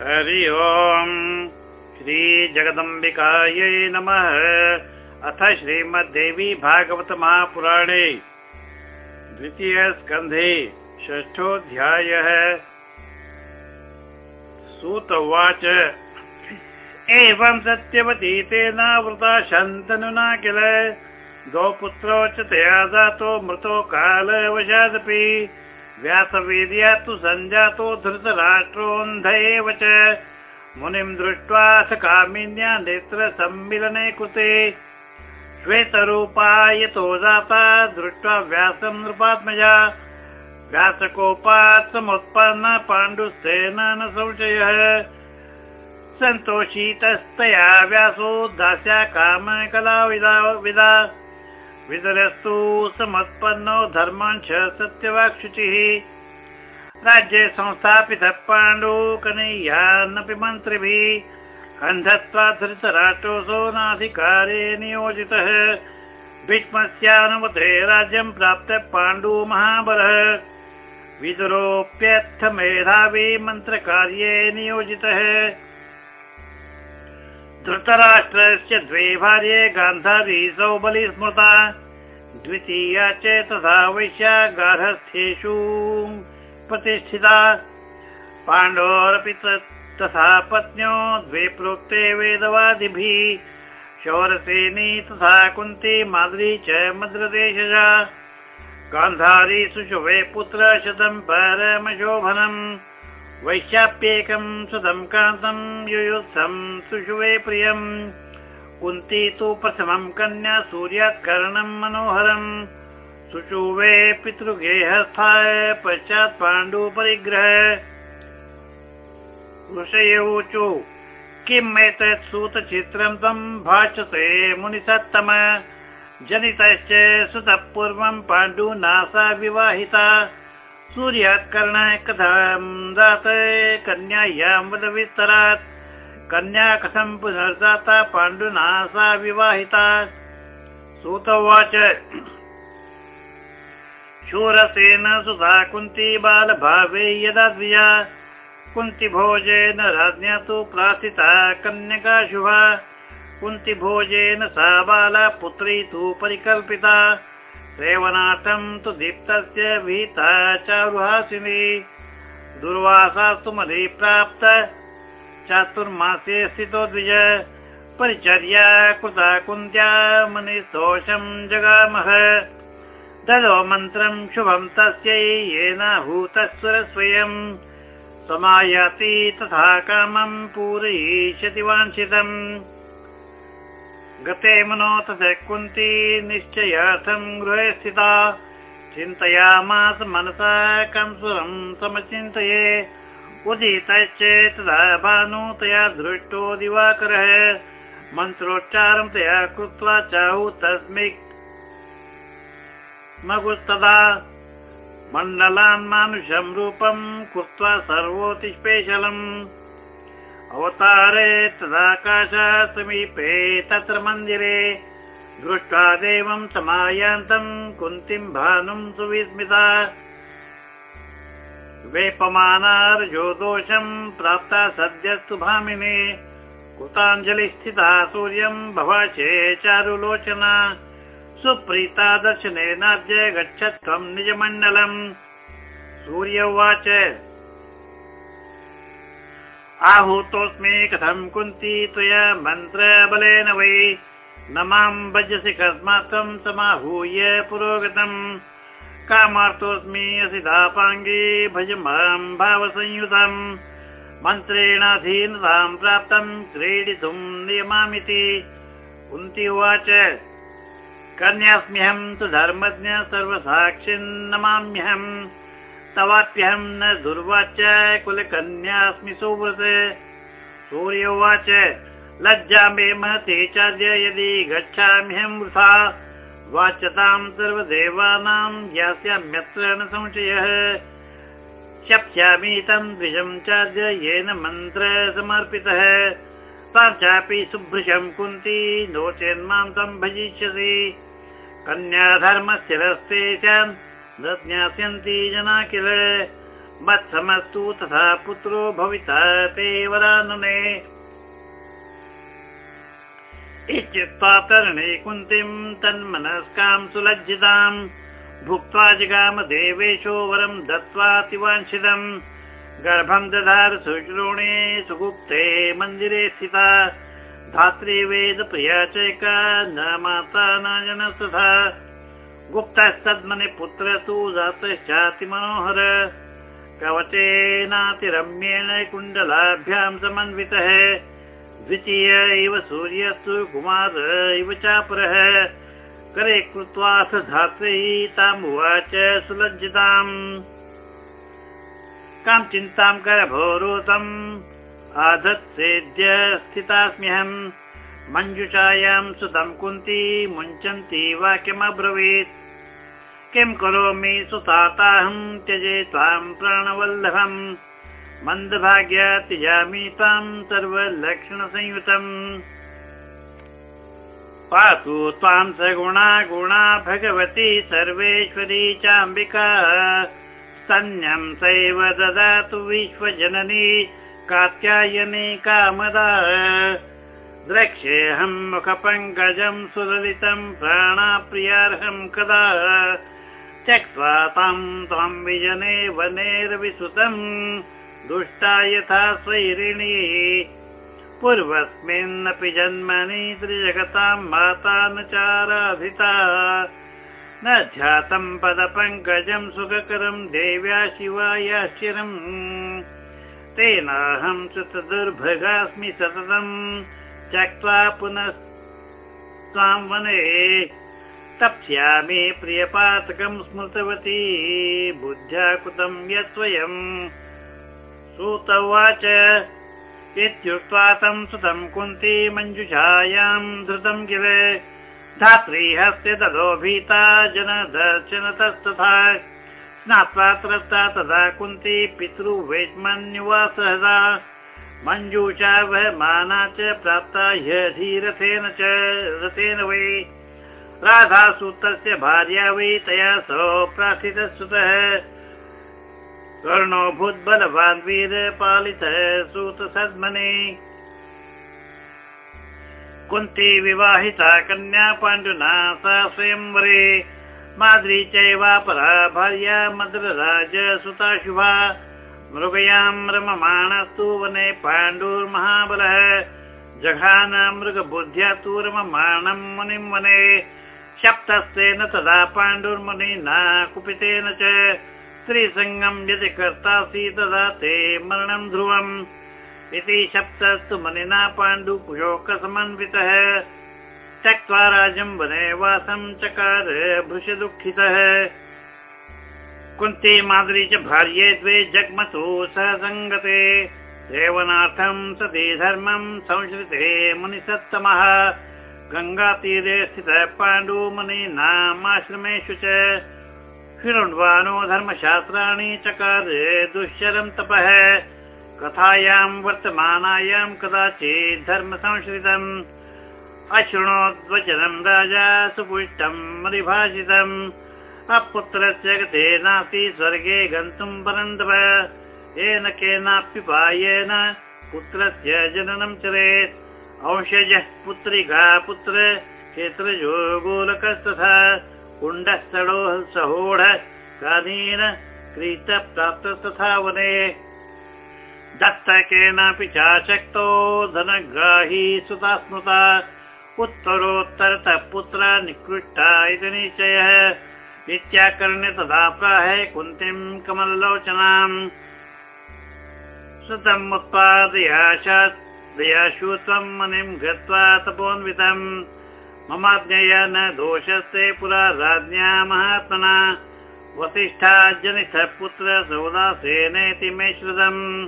हरि ओम् श्रीजगदम्बिकायै नमः। अथ श्रीमद्देवी भागवत महापुराणे द्वितीयस्कन्धे षष्ठोऽध्यायः। सूत उवाच। एवं सत्यवती तेनावृता शन्तनुना किल। द्वौ पुत्रौ च तया जातो मृतो कालवशादपि व्यासवीर्या तु सञ्जातो धृतराष्ट्रोऽन्ध एव च। मुनिं दृष्ट्वा स कामिन्या नेत्र सम्मिलने कृते। श्वेतरूपा यतो जाता दृष्ट्वा व्यासं नृपात्मजा। व्यासकोपात् समुत्पन्न पाण्डुस्तेन न संशयः। सन्तोषितस्तया व्यासो दास्या कामकलाविदा विदा विदरस्तु समुत्पन्नो धर्मांश सत्यवाक्शुचिः। राज्ये संस्थापितः पाण्डु कनीयान्नपि मन्त्रिभिः। अन्धत्वा धृतराष्ट्रोऽसो नाधिकारे नियोजितः। भीष्मस्यानुमते राज्यं प्राप्त पाण्डु महाबलः विदुरोऽप्यथ मेधावी मन्त्रकार्ये नियोजितः धृतराष्ट्रस्य द्वे भार्ये गान्धारी सौबली स्मृता द्वितीया च तथा वैश्या गार्हस्थ्येषु प्रतिष्ठिता। पाण्डोरपि तथा पत्न्यो द्वे प्रोक्ते वेदवादिभिः शौरसेनी तथा कुन्ती माद्री च मद्रदेशजा। गान्धारी सुशुभे पुत्र शतं परमशोभनम् वैश्याप्येकं सुतं कान्तं युयुत्सं सुषुवे प्रियम्। कुन्ती तु प्रथमं कन्या सूर्यात् कर्णं मनोहरम्। सुषुवे पितृगेहस्थाय पश्चात् पाण्डु परिग्रह ऋषयोचु किम् एतत् सूतचित्रं तं भाषते मुनिसत्तम। जनितश्च सुतः पूर्वं पाण्डुना सा विवाहिता सूर्यात् कर्णः कथं दात कन्यायां वद विस्तरात् कन्या कथं पुनर्दाता पाण्डुना सा विवाहिता शूरसेन सुधा कुन्ती बालभावे यदा द्विया। कुन्तिभोजेन राज्ञा तु प्रार्थिता कन्यका शुभा। कुन्तिभोजेन सा बाला पुत्री तु परिकल्पिता सेवनार्थं तु दीप्तस्य भीता चारुहासिनी दुर्वासास्तु मदि प्राप्त चातुर्मासे स्थितो द्विज। परिचर्या कृता कुन्त्या मनिस्तोषं जगामः। ददो मन्त्रं शुभं तस्यै येन हूतस्वर समायाति तथा कामं पूरयिष्यति वाञ्छितम् गते मनो तथ कुन्ती निश्चयार्थं गृहे स्थिता। चिन्तयामास मनसा कंसुरं समचिन्तये। उदितश्चेत् तदा भानु तया दृष्टो दिवाकरः। मन्त्रोच्चारं तया कृत्वा चाहु तस्मै मगुस्तदा। मण्डलान् मानुषं रूपं कृत्वा सर्वोतिष्पेशलम् अवतारे तदाकाश समीपे तत्र मन्दिरे दृष्ट्वा देवं समायान्तं कुन्तीं भानुं सुविस्मिता। वेपमानार्जो दोषं प्राप्ता सद्यस्तु भामिने। कृताञ्जलिस्थिता सूर्यं भवाचे चारुलोचना। सुप्रीता दर्शनेनाद्य गच्छत्वं निजमण्डलम्। सूर्य उवाच आहूतोऽस्मि कथं कुन्ती त्वया मन्त्रबलेन वै? न मां भजसि कस्मात् त्वं समाहूय पुरोगतम्। कामार्थोऽस्मि असिदापाङ्गी भज मां भावसंयुतम् मन्त्रेणाधीनतां प्राप्तं क्रीडितुं नियमामिति। कुन्ती उवाच कन्यास्म्यहं तु धर्मज्ञ सर्वसाक्षिन्नमाम्यहम् तवाप्यहं न दुर्वाच कुलकन्यास्मि सुव्रत। सूर्य उवाच लज्जा मे महते चाद्य यदि गच्छाम्यहं वृथा। वाच्यतां सर्वदेवानां यास्याम्यत्र न संशयः। शप्स्यामि तं द्विजं चाद्य येन मन्त्र समर्पितः। सा चापि सुभृशं कुन्ती नो चेन्मां तं भजिष्यसि। कन्याधर्मस्य रस्ते न ज्ञास्यन्ति जना किल? मत्समस्तु तथा पुत्रो भविता ते वरानने। इत्युक्त्वा तरणे कुन्तीम् तन्मनस्कां सुलज्जिताम् भुक्त्वा जगाम देवेशो वरं दत्त्वातिवाञ्छितम् गर्भं दधार सुश्रोणे सुगुप्ते मन्दिरे स्थिता। धात्री वेद प्रिया चैका न माता न जनस्तथा गुप्तस्तद्मनि पुत्र तु जातश्चातिमनोहर कवचेनातिरम्येण कुण्डलाभ्यां समन्वितः। द्वितीय इव सूर्यस्तु, कुमार इव चापरः। करे कृत्वा स धात्री तामुवाच सुलज्जिताम्। कां चिन्तां करभोरोतम् आधत्सेद्य स्थितास्म्यहम्। मञ्जुषायां सुतं कुन्ती, मुञ्चन्ती वाक्यमब्रवीत्। किं करोमि सुताताहं त्यजे त्वां प्राणवल्लभम्? मन्दभाग्य त्यजामि त्वां सर्वलक्षणसंयुतम्। पातु त्वां सगुणा गुणा भगवती सर्वेश्वरी चाम्बिका। स्तन्यं सैव ददातु विश्वजननी कात्यायनी कामदा। द्रक्ष्येऽहं मुखपङ्कजं सुललितं प्राणाप्रियार्हं कदा त्यक्त्वा तां त्वां विजने वनेर्विसुतं दुष्टा यथा स्वैरिणी। पूर्वस्मिन्नपि जन्मनि त्रिजगतां माता न चाराधिता। न ध्यातं पदपङ्कजं सुखकरं देव्या शिवाया चिरम् तेनाहं दुर्भगास्मि सततं त्यक्त्वा पुनः त्वां वने तप्स्यामि प्रियपातकं स्मृतवती बुद्ध्या कृतं यत्स्वयम् सुत उवाच इत्युक्त्वा तं सुतं कुन्ती मञ्जुषायां धृतं किल। धात्री हस्ते ददो भीता जनदर्शनतस्तथा। स्नात्वा तदा कुन्ती सहसा मञ्जूषा वहमाना च प्राप्ता ह्यधीरथेन च रथेन वै राधासूतस्य भार्या वै तया सौ प्रार्थितः कर्णो भूद्बलवान् वीर पालितः सूत सद्मने कुन्ती विवाहिता कन्या पाण्डुना सा स्वयंवरे। माद्री चैवापरा भार्या मद्रराज सुता शुभा। मृगयां रममाणस्तु वने पाण्डुर्महाबलः। जघान मृगबुद्ध्या तु रममाणं मुनिं वने शप्तस्तेन तदा पाण्डुर्मुनिना कुपितेन च स्त्रीसङ्गं यदि कर्तासि तदा ते मरणं ध्रुवम्। इति मनिना पाण्डुकुशोकसमन्वितः त्यक्त्वा राजं वने वासं चकार भृशदुःखितः। कुन्ती माद्री च भार्ये द्वे जग्मतु सह सङ्गते सेवनार्थं सती धर्मं संश्रिते मुनिसत्तमः गङ्गातीरे स्थितः पाण्डुमुनीनामाश्रमेषु च शृण्वानो धर्मशास्त्राणि चकार दुश्चरं तपः। कथायां वर्तमानायां कदाचित् धर्म संश्रितम् अशृणोद्वचनं राजा सुपुष्टं परिभाषितम् अपुत्रस्य गते नास्ति स्वर्गे गन्तुं परन्तप येन केनाप्युपायेन पुत्रस्य जननं चरेत् अंशजः पुत्रिका पुत्र क्षेत्रजो गोलकस्तथा कुण्डस्थलो सहोढ क्रीतप्राप्तस्तथा वने। दत्त केनापि चाशक्तो धनग्राही सुता स्मृता उत्तरोत्तरतः पुत्रा निकृष्टा इति निश्चयः। नित्याकर्ण्य तदा प्राह कुन्तीं कमललोचनाम् सुतम् उत्पादयाशु त्वं मनिं गत्वा तपोन्वितम् ममाज्ञया न दोषस्ते पुरा राज्ञा महात्मना। वसिष्ठा जनिष्ठ पुत्र सौदासेनेति मे श्रुतम्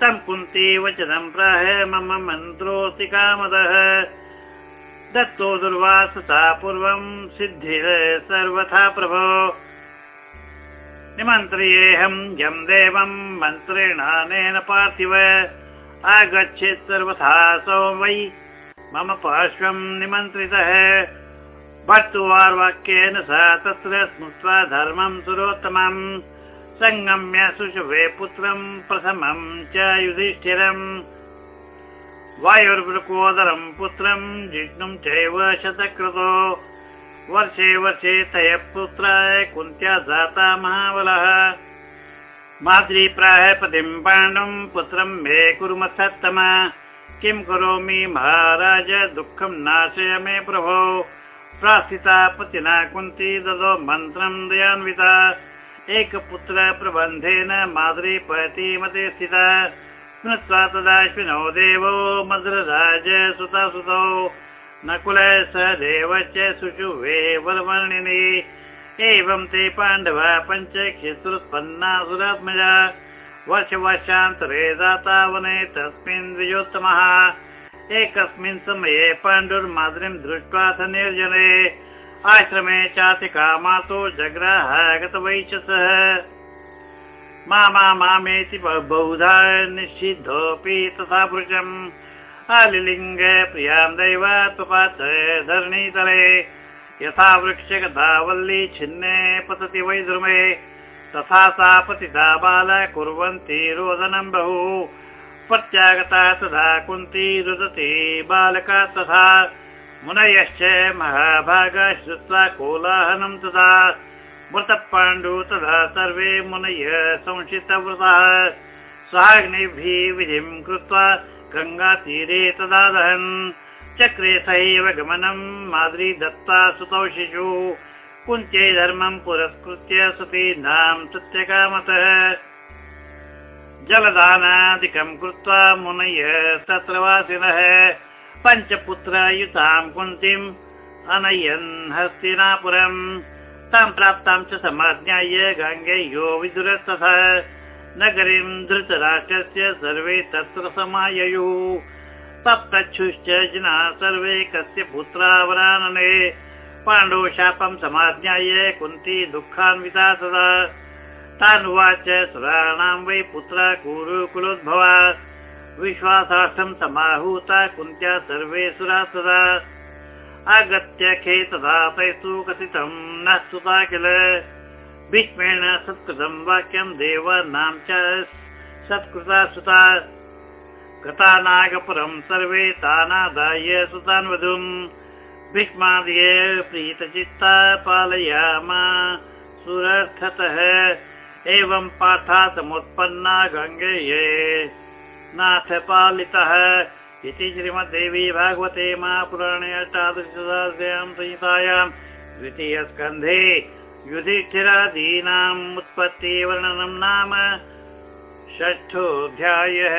तं कुन्ती वचनं प्राह मम मन्त्रोऽस्ति कामदः। दत्तो दुर्वासता पूर्वं सिद्धिः सर्वथा प्रभो। निमन्त्र्येऽहं यं देवं मन्त्रेणानेन पार्थिव आगच्छेत् सर्वथा सौ वै। मम पार्श्वं निमन्त्रितः। भर्तुवार्वाक्येन स तत्र स्मृत्वा धर्मं सुरोत्तमम्। सङ्गम्य सुशुभे पुत्रम् प्रथमम् च युधिष्ठिरम्। वायुर्वृकोदरम् पुत्रम् जिष्णुम् चैव शतकृतो वर्षे वर्षे तयः पुत्राय कुन्त्या जाता महाबलः माद्री प्राह पतिम् पाण्डुम् पुत्रम् मे कुर्मथत्तम किं करोमि महाराज? दुःखम् नाशय मे प्रभो। प्रास्थिता पतिना कुन्ती ददो मन्त्रम् दयान्विता। एकपुत्र प्रबन्धेन माद्री पति मते स्थिता। स्मृत्वा तदाश्विनौ देवो मद्रराज सुता सुतौ स देवश्च सुषुवे वरवर्णिनि एवं ते पाण्डव पञ्च क्षेत्रोत्पन्ना सुरात्मजा वर्षवर्षान्तरे दाता वने तस्मिन् द्विजोत्तमः। एकस्मिन् समये पाण्डुर्माद्रिं दृष्ट्वा स निर्जने आश्रमे चातिका मातो जग्राह गतवैशसः मा मामेति बहुधा निषिद्धोऽपि तथा वृषम् आलिलिङ्ग प्रियां दैव धरणीतले यथा वृक्षगता वल्ली छिन्ने पतति वै ध्रुमे तथा सा पतिता बाला कुर्वन्ति रोदनं बहु। प्रत्यागता तथा कुन्ती रुदति बालका तथा। मुनयश्च महाभागा श्रुत्वा कोलाहलं तथा। मृतपाण्डु तथा सर्वे मुनय संशितवृतः। स्वाग्निभिः विधिं कृत्वा गङ्गातीरे तदा दहन् चक्रे सहैव गमनं माद्री दत्ता सुतौ शिशु। कुञ्चे धर्मम् पुरस्कृत्य सुपीनां सत्यकामतः। जलदानादिकम् कृत्वा मुनय तत्र वासिनः पञ्चपुत्रयुतां कुन्तीम् अनयन् हस्तिनापुरम्। तां प्राप्तां च समाज्ञाय गाङ्गेयो विदुरस्तथा। नगरीं धृतराष्ट्रस्य सर्वे तत्र समाययुः तप्तच्छुश्च जनाः सर्वे कस्य पुत्रावरानने। पाण्डो शापं समाज्ञाय कुन्ती दुःखान्विता सदा तानुवाच सुराणां वै पुत्रा कुरुकुलोद्भवा। विश्वासार्थं समाहूता कुन्त्या सर्वे सुरा सदा आगत्य खे तदा तैस्तु कथितं न स्तुता किल भीष्मेण सत्कृतं वाक्यं देवानां च सत्कृता सुता गता नागपुरं सर्वे तानादाय सुतान् वधुम् भीष्मादय प्रीतचित्ता पालयामा सुरर्थतः एवं पाठा समुत्पन्ना गङ्गेये। नाथ पालितः इति श्रीमद्देवी भागवते महापुराणे अष्टादशसहस्र्यां संहितायां द्वितीयस्कन्धे युधिष्ठिरादीनाम् उत्पत्तिवर्णनं नाम षष्ठोऽध्यायः